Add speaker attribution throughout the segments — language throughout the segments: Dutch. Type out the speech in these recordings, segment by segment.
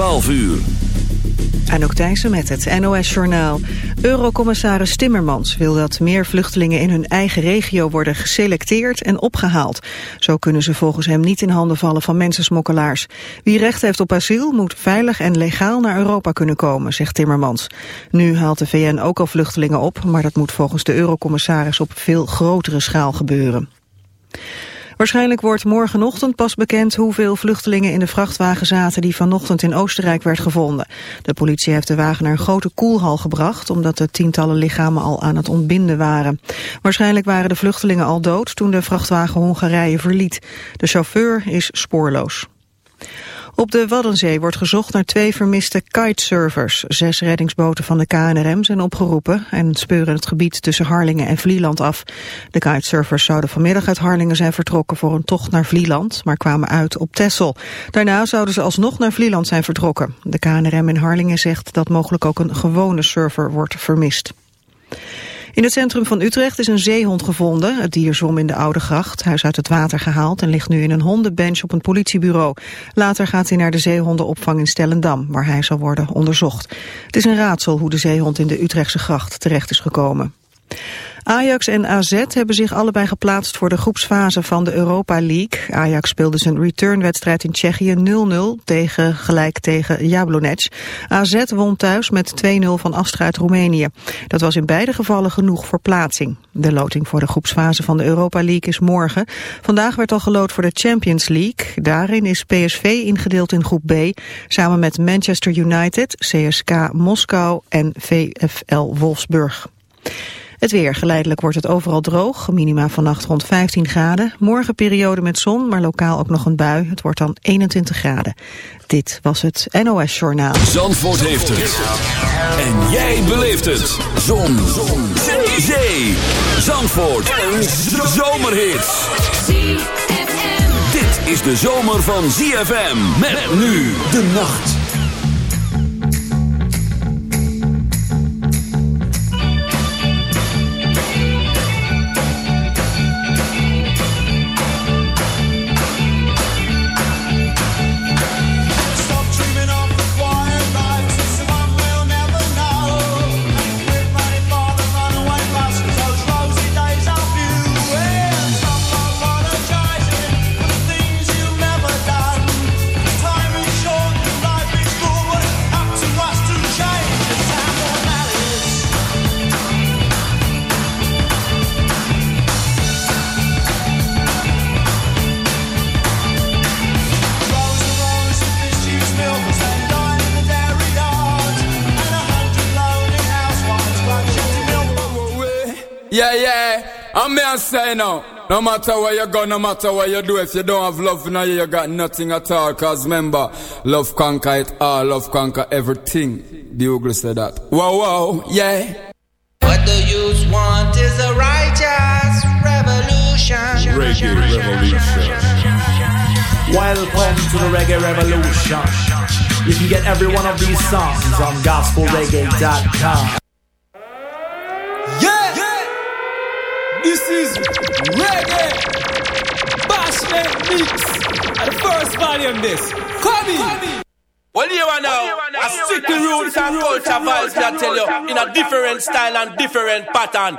Speaker 1: 12 uur.
Speaker 2: ook Thijssen met het NOS-journaal. Eurocommissaris Timmermans wil dat meer vluchtelingen in hun eigen regio worden geselecteerd en opgehaald. Zo kunnen ze volgens hem niet in handen vallen van mensensmokkelaars. Wie recht heeft op asiel moet veilig en legaal naar Europa kunnen komen, zegt Timmermans. Nu haalt de VN ook al vluchtelingen op, maar dat moet volgens de Eurocommissaris op veel grotere schaal gebeuren. Waarschijnlijk wordt morgenochtend pas bekend hoeveel vluchtelingen in de vrachtwagen zaten die vanochtend in Oostenrijk werd gevonden. De politie heeft de wagen naar een grote koelhal gebracht omdat de tientallen lichamen al aan het ontbinden waren. Waarschijnlijk waren de vluchtelingen al dood toen de vrachtwagen Hongarije verliet. De chauffeur is spoorloos. Op de Waddenzee wordt gezocht naar twee vermiste kitesurfers. Zes reddingsboten van de KNRM zijn opgeroepen en speuren het gebied tussen Harlingen en Vlieland af. De kitesurfers zouden vanmiddag uit Harlingen zijn vertrokken voor een tocht naar Vlieland, maar kwamen uit op Texel. Daarna zouden ze alsnog naar Vlieland zijn vertrokken. De KNRM in Harlingen zegt dat mogelijk ook een gewone surfer wordt vermist. In het centrum van Utrecht is een zeehond gevonden. Het dier zwom in de Oude Gracht. Hij is uit het water gehaald en ligt nu in een hondenbench op een politiebureau. Later gaat hij naar de zeehondenopvang in Stellendam, waar hij zal worden onderzocht. Het is een raadsel hoe de zeehond in de Utrechtse gracht terecht is gekomen. Ajax en AZ hebben zich allebei geplaatst voor de groepsfase van de Europa League. Ajax speelde zijn returnwedstrijd in Tsjechië 0-0 tegen, gelijk tegen Jablonec. AZ won thuis met 2-0 van Astra Roemenië. Dat was in beide gevallen genoeg voor plaatsing. De loting voor de groepsfase van de Europa League is morgen. Vandaag werd al geloot voor de Champions League. Daarin is PSV ingedeeld in groep B, samen met Manchester United, CSK Moskou en VfL Wolfsburg. Het weer. Geleidelijk wordt het overal droog. Minima vannacht rond 15 graden. Morgen periode met zon, maar lokaal ook nog een bui. Het wordt dan 21 graden. Dit was het NOS Journaal.
Speaker 1: Zandvoort heeft het. En jij beleeft het. Zon. zon. Zee. Zee. Zandvoort. Een zomerhit. Dit is de zomer van ZFM. Met nu de nacht.
Speaker 3: I'm me and say now. No matter where you go, no matter what you do, if you don't have love in you, you got nothing at all. Cause remember, love conquer it all, love conquer everything. The Ogle said that. Wow, wow, yeah.
Speaker 4: What the youth want is a righteous revolution.
Speaker 5: Reggae revolution.
Speaker 6: Welcome to the Reggae Revolution. You can get every one of these songs on gospelreggae.com.
Speaker 7: This is Reggae Bashment Mix. And the first volume this. Come in.
Speaker 8: Well, you are now a sticky roots and culture vibes that tell you in a different style and different pattern.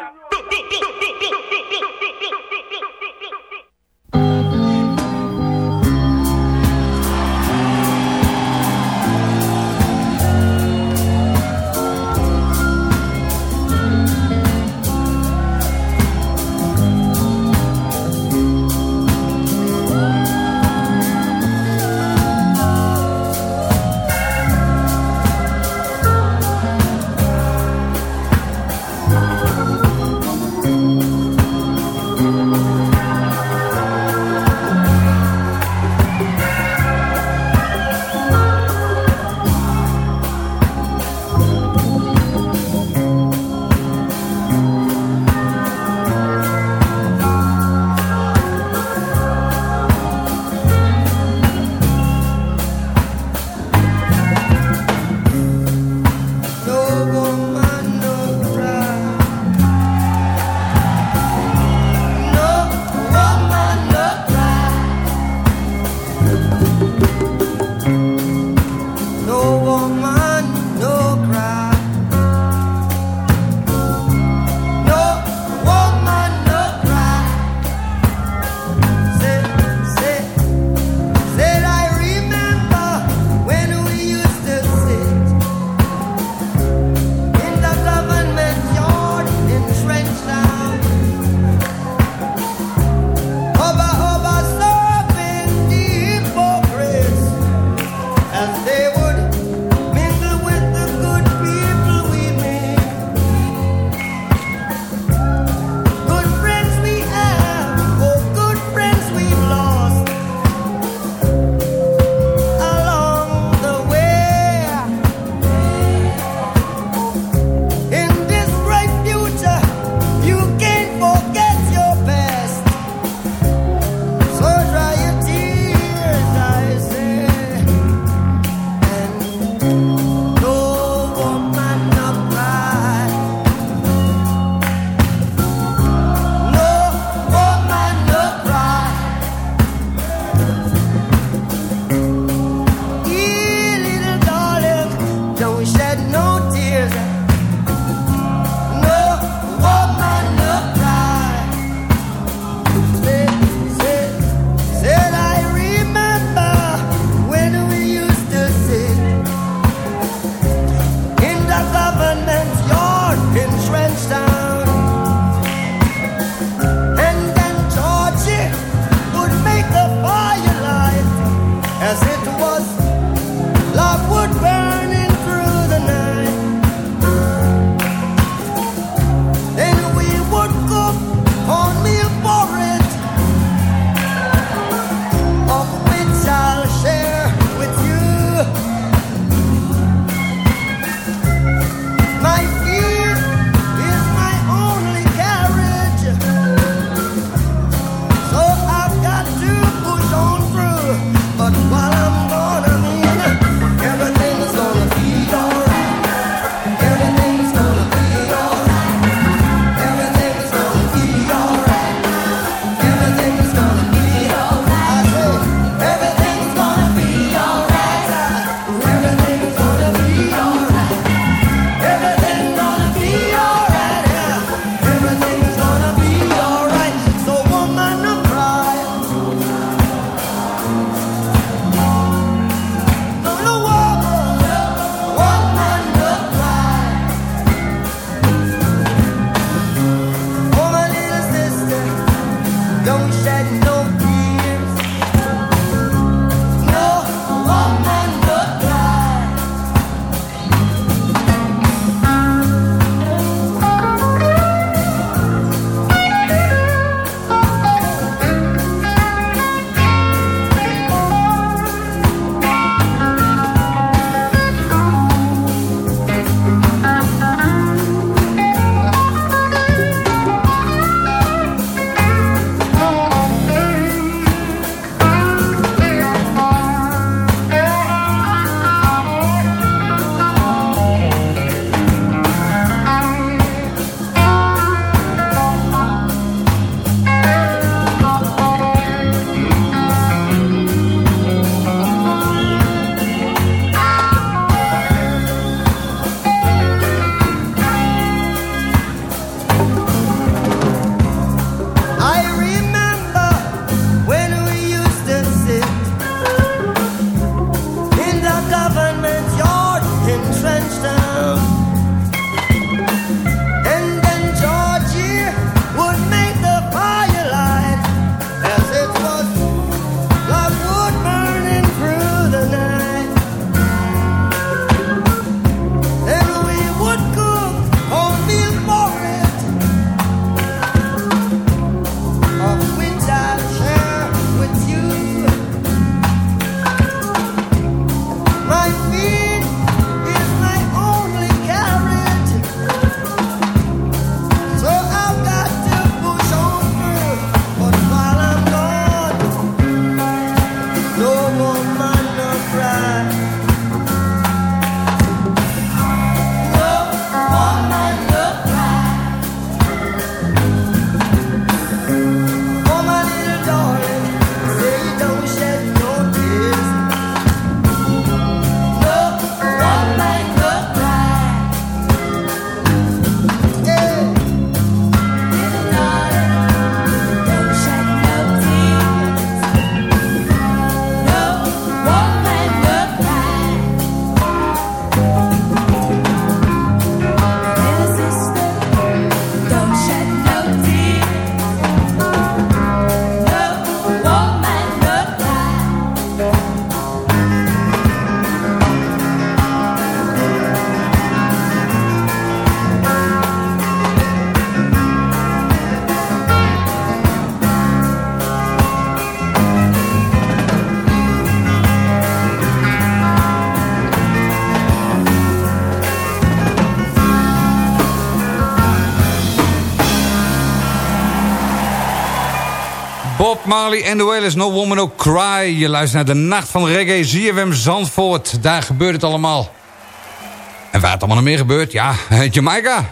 Speaker 5: Marley en the Wailers, No Woman No Cry. Je luistert naar de Nacht van Reggae, ZFM Zandvoort. Daar gebeurt het allemaal. En waar het allemaal nog meer gebeurt, ja, Jamaica.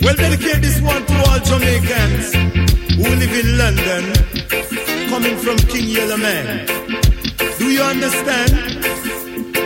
Speaker 9: Well, dedicate this one to all Jamaicans who live in London, coming from King Yellow Man. Do you understand?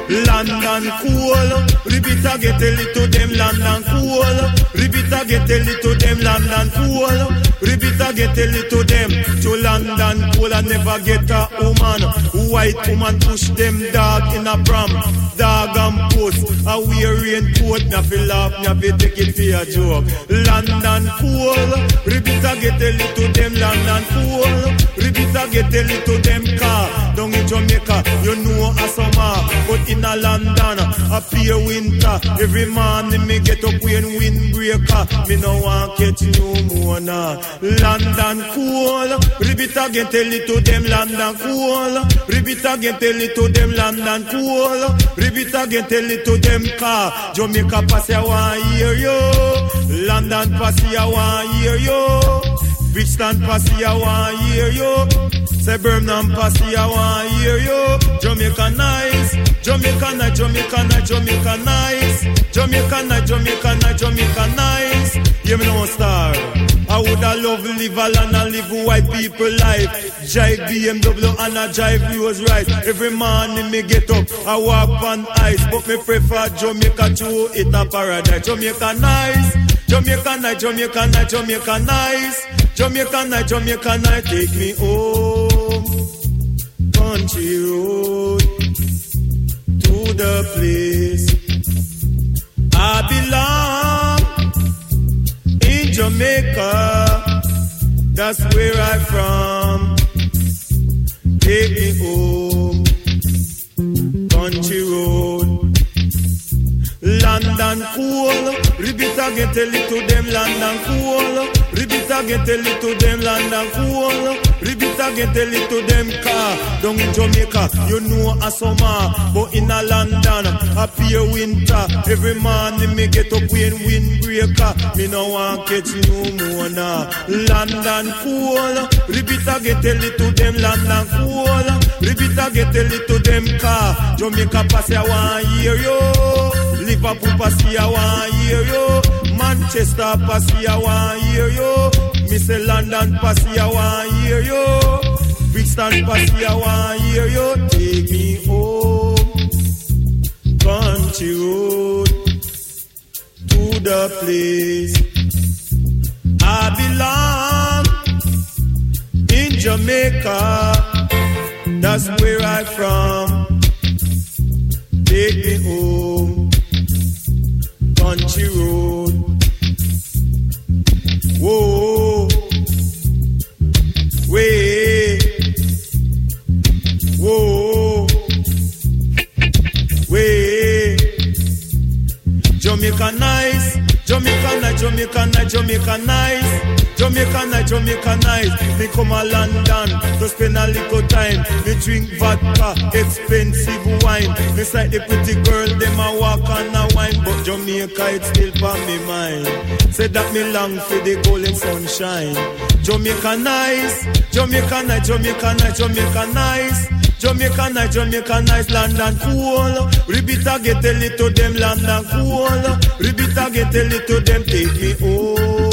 Speaker 9: London cool. Ribbit a get a little them London cool. Ribbit a get a little them London cool. Ribbit a get a little them to London cool. I never get a woman. White woman push them dog in a pram. Dog and post. I wear raincoat. Nafi laugh, nafi take it for a joke. London cool. Ribbit a get a little them London cool. Ribbit a get a little them car. Jamaica, you know a summer, but in a London, a pure winter. Every morning me get up when windbreaker. Me no want catch no more now. London cool. Repeat again, tell it to them London cool. Repeat again, tell it to them London cool. Repeat again, tell it to them car. Jamaica pass I want hear you. London pass I want hear you. Brixton Passy, I want hear you. Say Birmingham Passy, I want hear you. Jamaica nice, Jamaica nice, Jamaica nice, Jamaica nice. Jamaica nice, Jamaica nice, Jamaica nice. Yeah, me no star. I woulda love live a land and live a white people life. Jive BMW and a jive Rolls Royce. Every morning me get up, I walk on ice, but me prefer Jamaica to it a paradise. Jamaica nice, Jamaica nice, Jamaica nice, Jamaica nice. Jamaica night, Jamaica night, take me home. Country road to the place I belong in Jamaica. That's where I'm from. Take me home. Country road. London cool. Repeat again, tell it to them, London cool. Repeat again, tell it to them, London cool. Repeat again, tell it to them, car. Down in Jamaica, you know a summer. But in a London, a pure winter. Every morning me get up when windbreaker. Me no want catch no more now. London cool. Repeat again, tell it to them, London cool. Repeat again, tell it to them, car. Jamaica pass, I want hear you. Liverpool passy, I want hear you. Manchester passy, I want hear you. Miss London passy, I want hear you. Brixton passy, I want hear you. Take me home, country road to the place I belong in Jamaica. That's where I'm from. Take me home country road. Whoa, way, whoa, way. Jamaica nice, Jamaica nice, Jamaica nice, Jamaica nice. Jamaica nice, Jamaica nice. Me come a London to spend a little time. Me drink vodka, expensive wine. Me sight the pretty girl, them a walk and a wine. But Jamaica, it's still on me mind. Say that me long for the golden sunshine. Jamaica nice, Jamaica nice, Jamaica nice, Jamaica nice. Jamaica nice, Jamaica nice, London cool. Again, tell it to them, London cool. Again, tell it to them, take me home.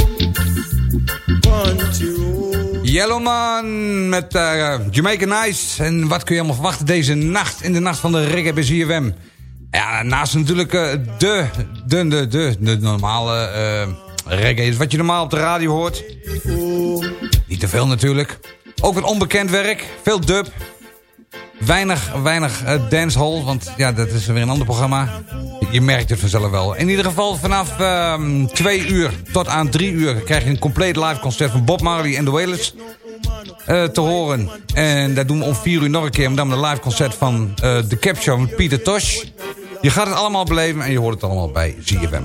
Speaker 5: Yellowman met uh, Jamaica Nice. En wat kun je allemaal verwachten deze nacht in de nacht van de reggae bij? Ja, naast natuurlijk uh, de, de, de, de, de normale uh, reggae. Wat je normaal op de radio hoort. Niet te veel natuurlijk. Ook wat onbekend werk. Veel dub. Weinig, weinig uh, dancehall, want ja, dat is weer een ander programma. Je merkt het vanzelf wel. In ieder geval vanaf uh, twee uur tot aan drie uur... krijg je een compleet live concert van Bob Marley en de Wailers uh, te horen. En dat doen we om vier uur nog een keer... met dan een live concert van uh, The Capture met Pieter Tosh. Je gaat het allemaal beleven en je hoort het allemaal bij ZFM.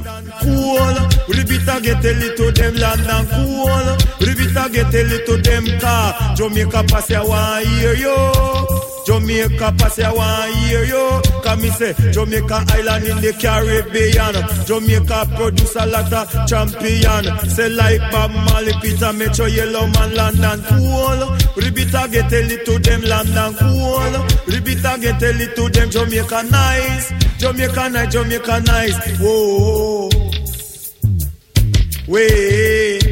Speaker 9: Jamaica.
Speaker 10: Jamaica pass I want hear you. Come me say Jamaica Island in the Caribbean. Jamaica produce a lot of champion. Say like Bob Marley, Peter Metro, Yellow Man, London cool. Ribita get a little them London cool. Ribita get a little them Jamaica nice. Jamaica nice, Jamaica nice. Whoa. Wait.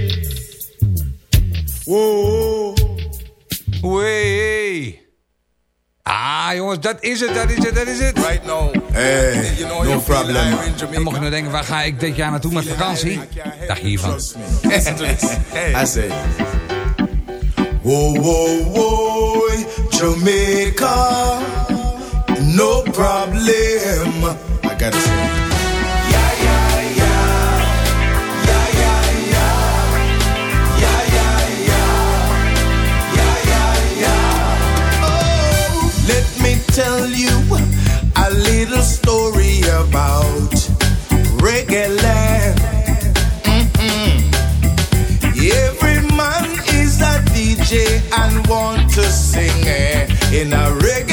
Speaker 10: Whoa.
Speaker 5: Wee. Ah, jongens, dat is het, dat is het, dat is het.
Speaker 11: Right now.
Speaker 10: Hey,
Speaker 11: You know,
Speaker 10: no problem.
Speaker 5: En mocht je nou denken, waar ga ik dit jaar naartoe met vakantie? Dacht je hiervan.
Speaker 10: I say, whoa, whoa, whoa, Jamaica, no problem. I gotta say, tell you a little story about reggae land. Every man is a DJ and want to sing eh, in a reggae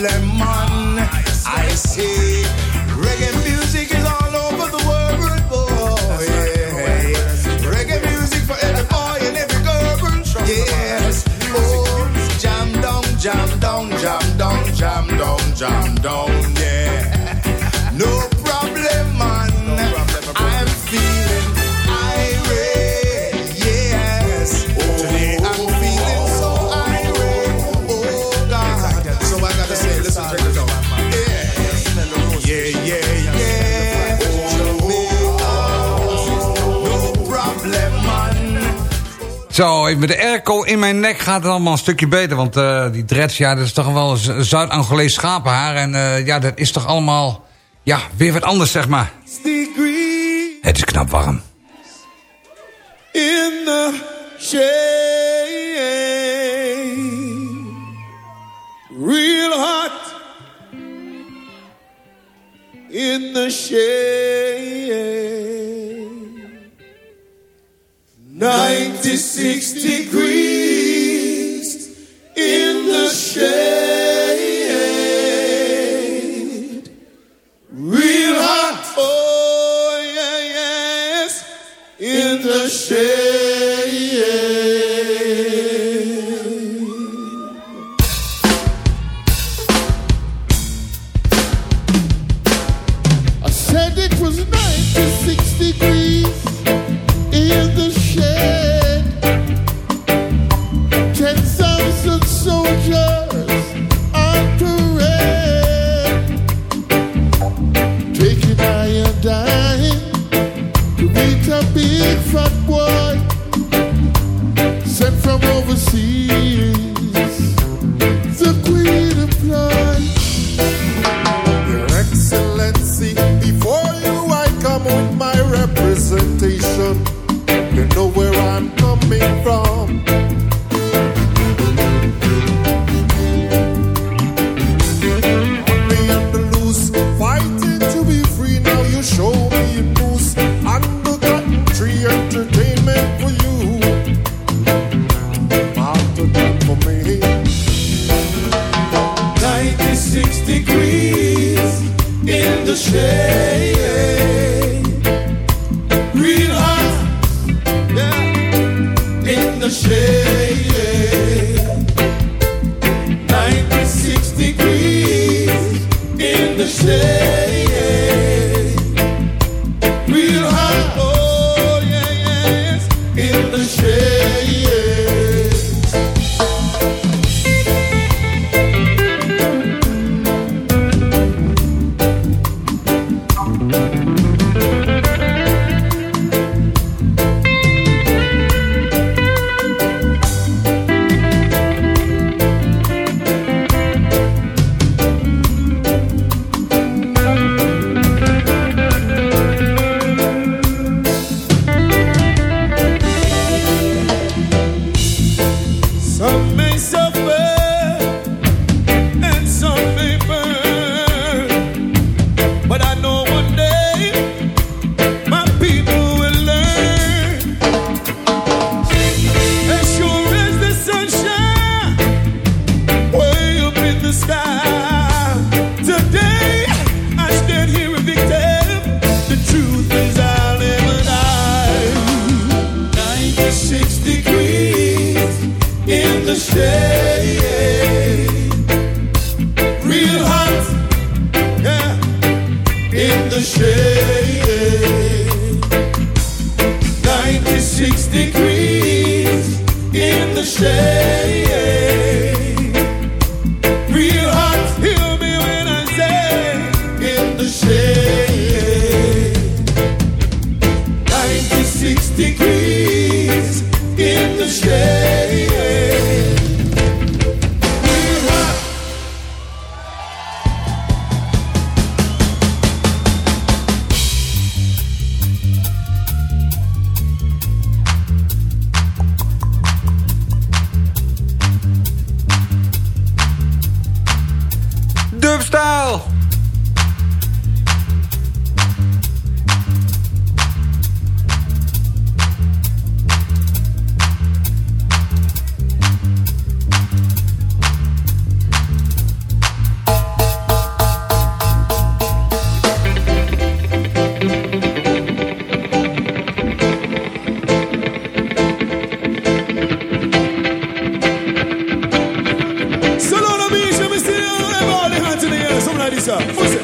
Speaker 10: dilemma.
Speaker 5: Zo, even met de airco in mijn nek gaat het allemaal een stukje beter. Want eh, die dreads, ja, dat is toch wel Zuid-Angolees schapenhaar. En eh, ja, dat is toch allemaal, ja, weer wat anders, zeg maar. Het is knap warm.
Speaker 10: in the shade. Real hot in the shade. 96 degrees in the shade. Real hot. Oh, yeah, yes. In the shade.
Speaker 12: up. What's
Speaker 13: up?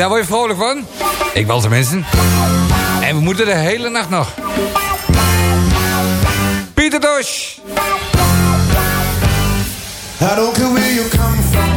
Speaker 13: Daar word je vrolijk van? Ik wel mensen. En we moeten de hele nacht nog. Pieter
Speaker 12: Dosch. Don't you come.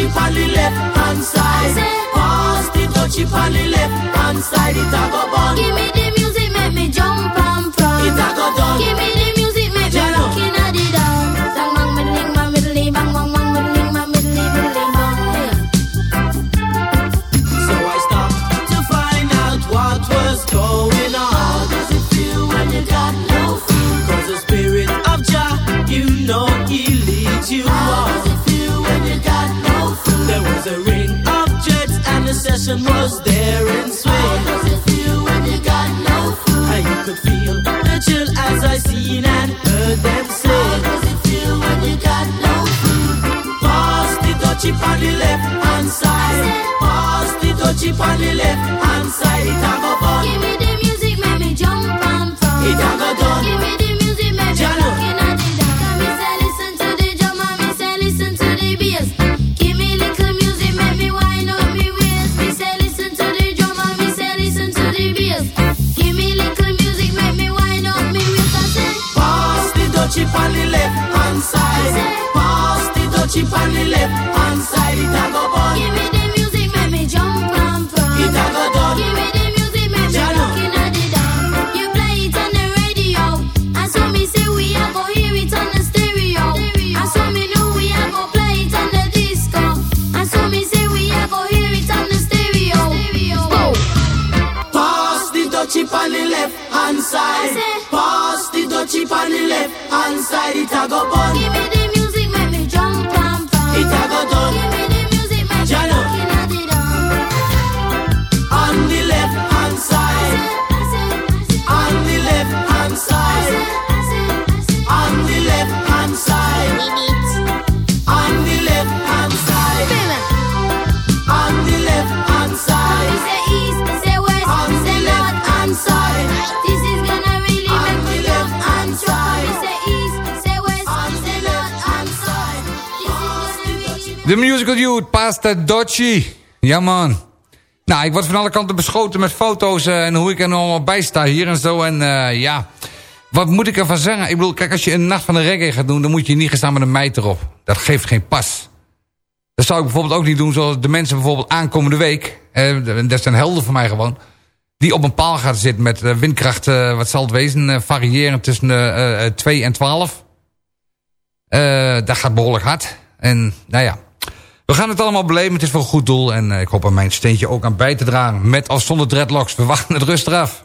Speaker 6: touchy on the left hand side. Pass the touchy on the left hand side. It a go bun.
Speaker 14: Give me the music, make me jump and from.
Speaker 6: It a go done.
Speaker 14: Give me
Speaker 6: tension was there and swing.
Speaker 14: How does it feel when you got no food?
Speaker 6: I could feel the
Speaker 14: chill
Speaker 6: as I seen and heard them say.
Speaker 14: How does it feel when you got no food?
Speaker 6: Pass the touchy on the left hand side. Pass the touchy on the left hand side. It a go fun.
Speaker 14: Give me the music, make me jump and fun.
Speaker 6: It a go done.
Speaker 14: Give me the touchy
Speaker 6: on the left hand side. Pass the touchy on the left hand side. It a go on.
Speaker 14: Give me the music, make me jump and pump.
Speaker 6: It a go down.
Speaker 14: Give me the music, make me looking at the down. You play it on the radio, and so me say we a go hear it on the stereo. And so me know we a go play it on the disco. And so me say we a go hear it on the stereo. Oh.
Speaker 6: Pass the touchy on the left hand side. Pass on the left hand side, it a go bun.
Speaker 5: De musical youth, Pasta Docci. Ja man. Nou, ik word van alle kanten beschoten met foto's eh, en hoe ik er nou allemaal bij sta hier en zo. En eh, ja, wat moet ik ervan zeggen? Ik bedoel, kijk, als je een nacht van de reggae gaat doen... dan moet je niet gaan staan met een meid erop. Dat geeft geen pas. Dat zou ik bijvoorbeeld ook niet doen zoals de mensen bijvoorbeeld aankomende week. Eh, dat zijn helden voor mij gewoon. Die op een paal gaat zitten met eh, windkracht, wat zal het wezen, variëren tussen eh, eh, 2 en 12. Eh, dat gaat behoorlijk hard. En nou ja, we gaan het allemaal beleven. Het is voor een goed doel. En eh, ik hoop er mijn steentje ook aan bij te dragen. Met of zonder dreadlocks. We wachten het rustig af.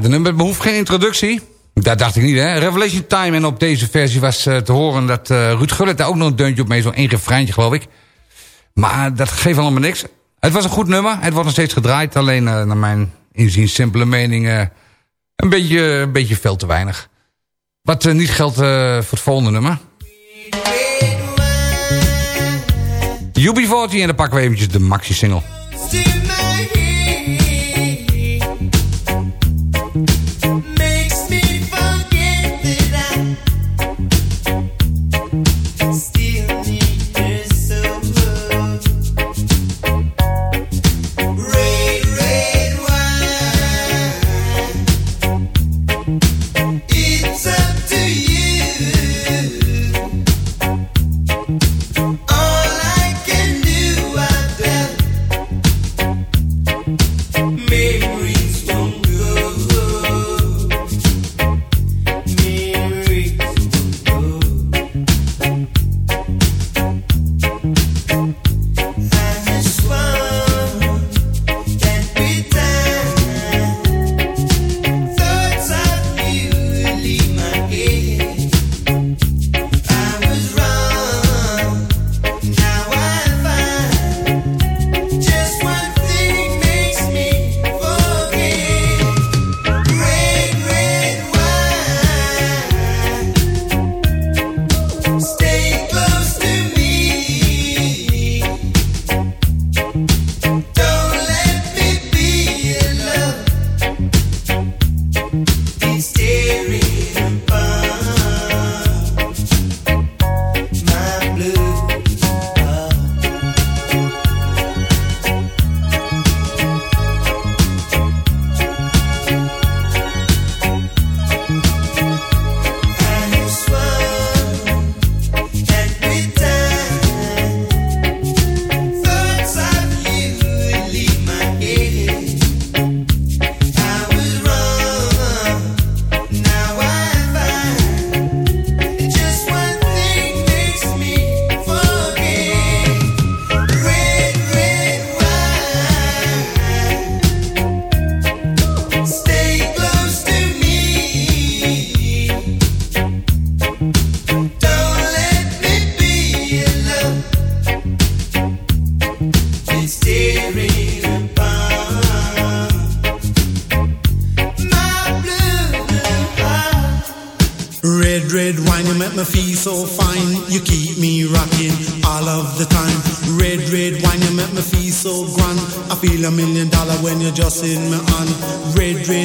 Speaker 5: De nummer behoeft geen introductie. Dat dacht ik niet, hè. Revelation Time. En op deze versie was eh, te horen dat eh, Ruud Gullit daar ook nog een deuntje op mee. Zo'n één refreintje, geloof ik. Maar dat geeft allemaal niks. Het was een goed nummer. Het wordt nog steeds gedraaid. Alleen, eh, naar mijn inzien, simpele mening... een, beetje, een beetje veel te weinig. Wat niet geldt voor het volgende nummer. UB40 en dan pakken we eventjes de maxi-single.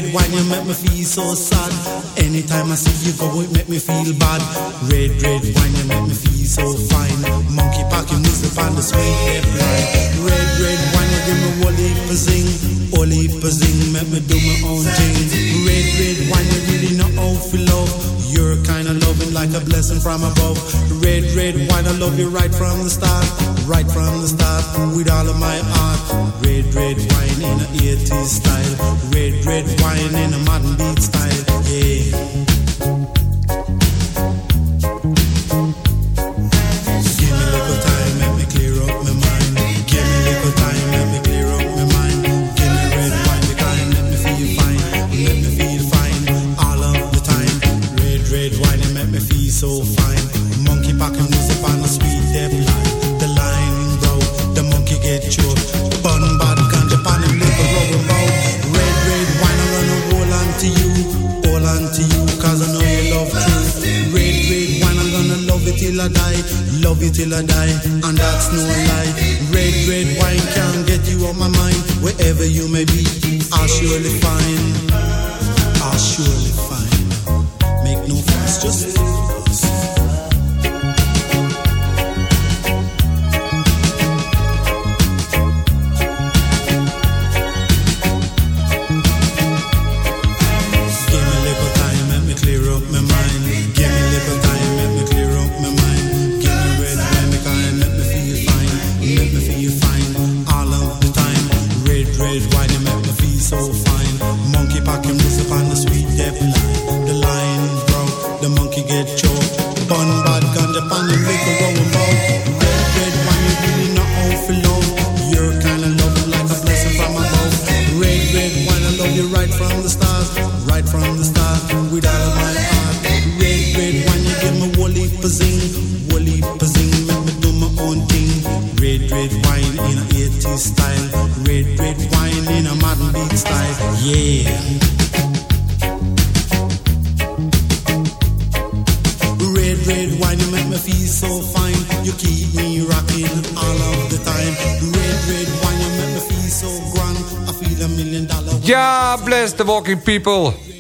Speaker 6: Red, wine, you
Speaker 15: make me feel so sad. Anytime I see you go, it make me feel bad. Red, red wine, you make me feel so fine. Monkey packing music on the sweet hip line. Red, red wine, you give me whole heap of zing. Whole heap zing, make me do my own thing. Red, red wine, you really know how to love. You're kind of loving like a blessing from above. Red, red wine, I love you right from the start. Right from the start, with all of my heart. Red, red wine in a 80s style. Red, red wine in a modern beat style. Yeah. You till I die, and that's no lie. Red, red wine can't get you on my mind. Wherever you may be, I'll surely find. I'll surely
Speaker 16: Talking People.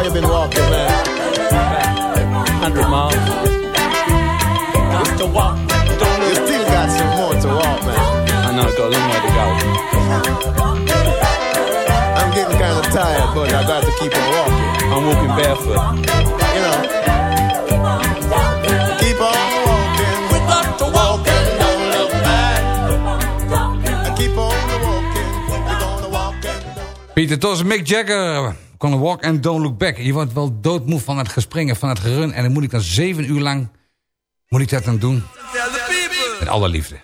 Speaker 12: far you been walking, man?
Speaker 8: 100 miles. Just to walk. Don't
Speaker 12: you still got some more to walk, man.
Speaker 8: I know, I've got a long way to go.
Speaker 12: I'm getting kind of tired, but I got to keep on walking.
Speaker 8: I'm walking barefoot.
Speaker 12: You know. Keep on walking.
Speaker 8: We to walk and don't look back.
Speaker 12: Keep on walking. We're gonna walk and don't look.
Speaker 16: Pieter Tos, Mick Jagger kan walk and don't look back. Je wordt wel doodmoe van het gespringen, van het gerun. En dan moet ik dan zeven uur lang moet ik dat dan doen. Met alle liefde.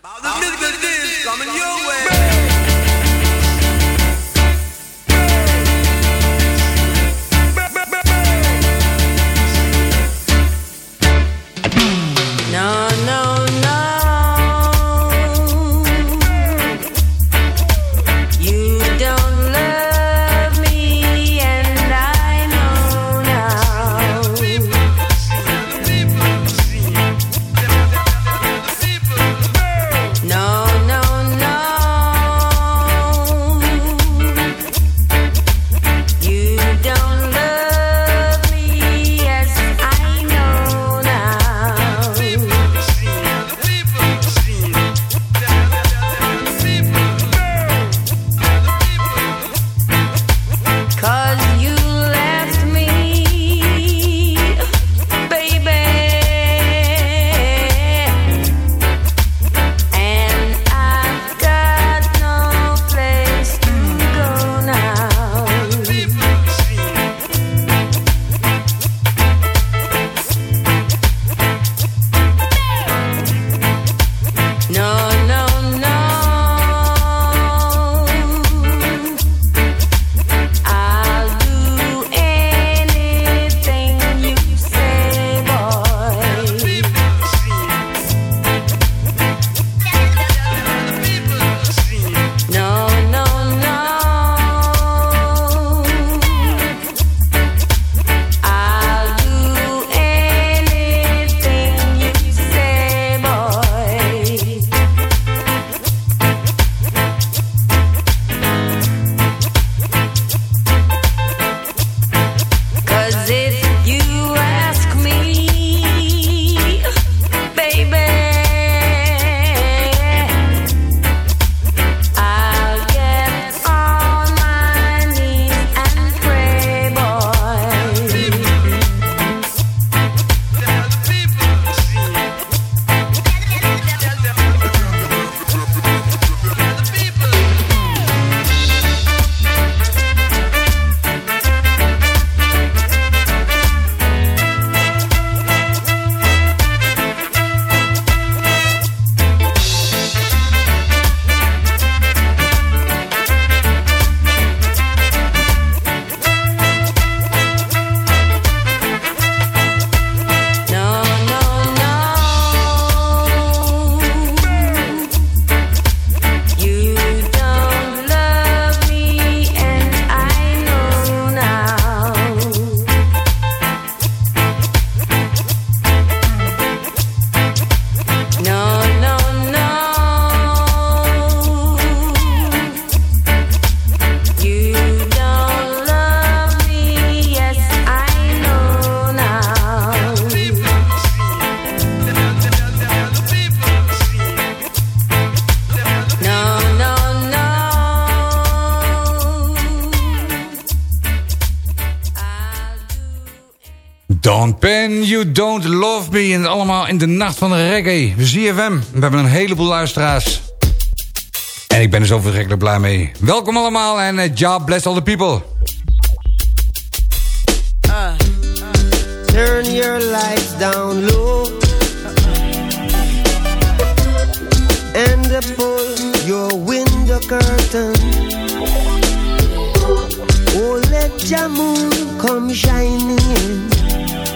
Speaker 5: Penn, You Don't Love Me. En allemaal in de nacht van de reggae. ZFM. We hebben een heleboel luisteraars. En ik ben er zo verschrikkelijk blij mee. Welkom allemaal en uh, bless all the people.
Speaker 17: Turn your lights down low And pull your window curtain Oh, let your moon come shining in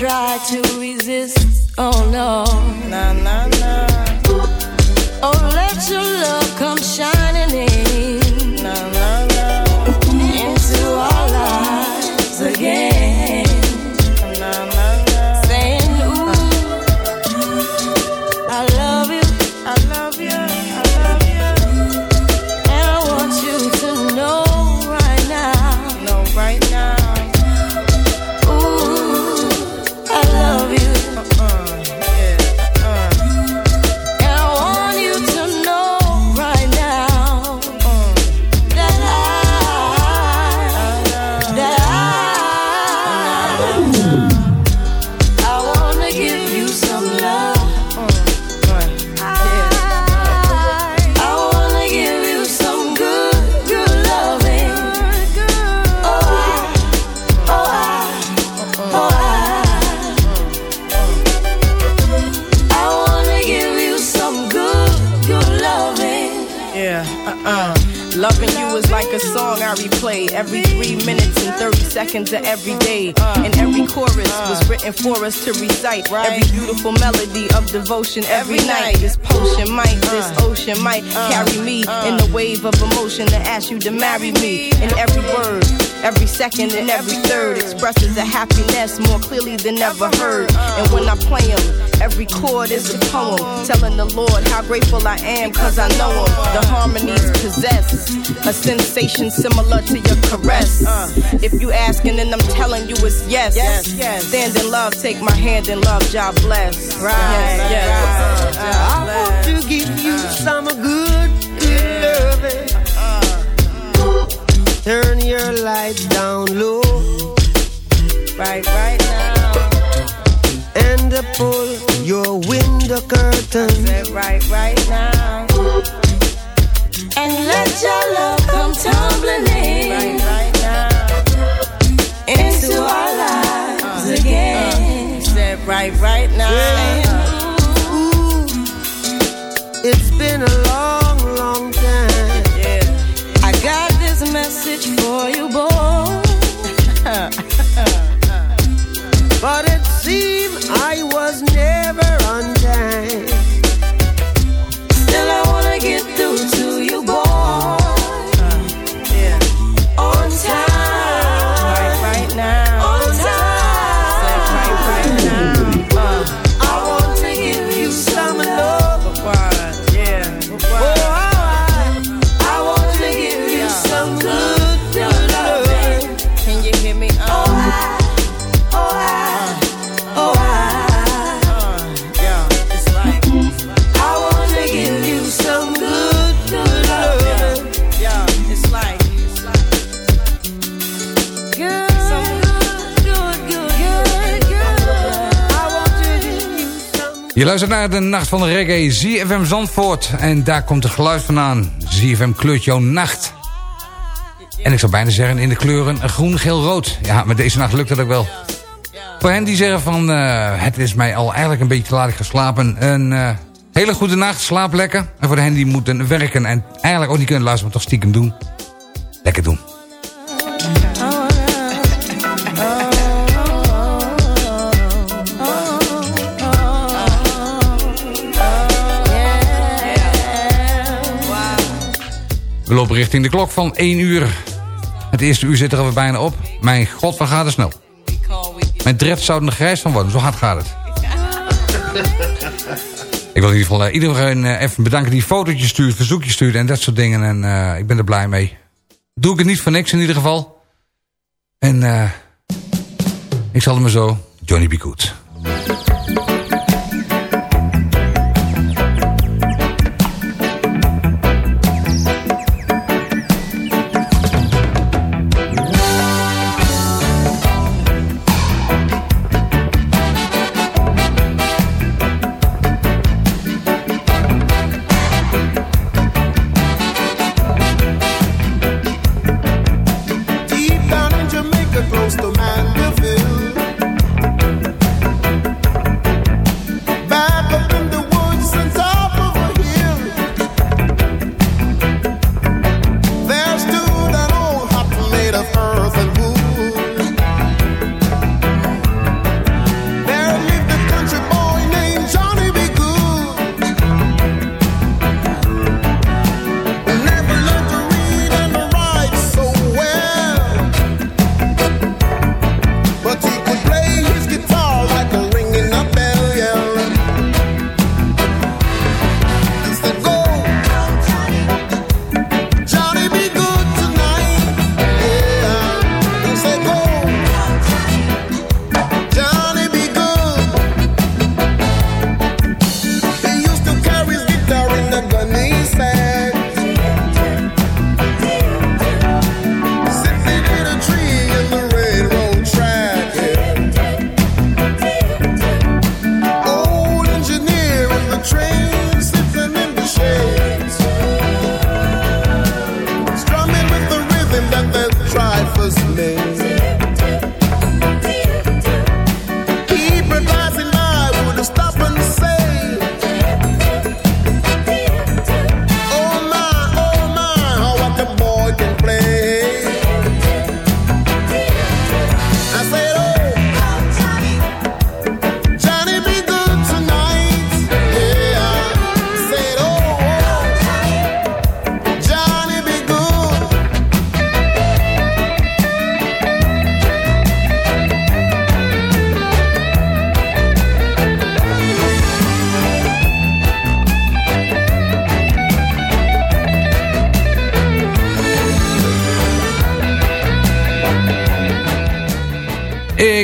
Speaker 18: try to resist. Oh no. Nah, nah, nah.
Speaker 19: 30 of every day. And every chorus was written for us to recite. Every beautiful melody of devotion every night. This potion might, uh. this ocean might uh. carry me uh. in the wave of emotion to ask you to marry me. And every word, every second, and every third expresses a happiness more clearly than ever heard. And when I play them, every chord is a poem telling the Lord how grateful I am cause I know him. The harmonies possess a sensation similar to your caress. Uh. If you asking, then I'm telling you it's yes. yes, Stand in love, take my hand in love, God bless. Right, yes, yes.
Speaker 17: Curtain.
Speaker 19: Right, right now.
Speaker 18: And let your love come tumbling in.
Speaker 19: Right, right now.
Speaker 18: Into our lives uh, uh, again.
Speaker 19: Said right, right now.
Speaker 17: Ooh, it's been a long, long time.
Speaker 19: Yeah.
Speaker 18: I got this message for you, boy.
Speaker 17: But it seemed I was never
Speaker 5: luistert naar de Nacht van de Reggae, ZFM Zandvoort. En daar komt het geluid vandaan. ZFM kleurt jouw nacht.
Speaker 12: En ik zou bijna zeggen in de kleuren groen, geel, rood. Ja, maar deze nacht lukt dat ook wel. Voor hen die zeggen van... eh, het is mij al eigenlijk een beetje te laat ik ga slapen. Een eh, hele goede nacht, slaap lekker. En voor hen die moeten werken en eigenlijk ook niet kunnen luisteren... maar toch stiekem doen. Lekker doen. Richting de klok van 1 uur. Het eerste uur zit er alweer bijna op. Mijn god, wat gaat het snel. Mijn drift zou er nog grijs van worden. Zo hard gaat het. Ik wil in ieder geval eh, iedereen eh, even bedanken die fotootjes stuurt, verzoekjes stuurt en dat soort dingen. En eh, ik ben er blij mee. Doe ik het niet voor niks in ieder geval. En ik zal hem zo. Johnny B. Good.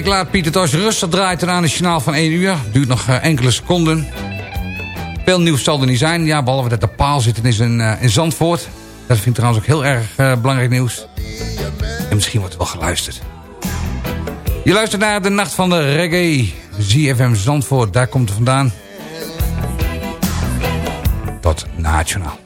Speaker 12: Ik laat Pieter Tosh rustig draaien tot aan het journaal van 1 uur. Duurt nog eh, enkele seconden. Veel nieuws zal er niet zijn. Ja, behalve dat de paal zit is in, eh, in Zandvoort. Dat vind ik trouwens ook heel erg eh, belangrijk nieuws. En misschien wordt er wel geluisterd. Je luistert naar de Nacht van de Reggae. ZFM Zandvoort, daar komt het vandaan. Tot nationaal.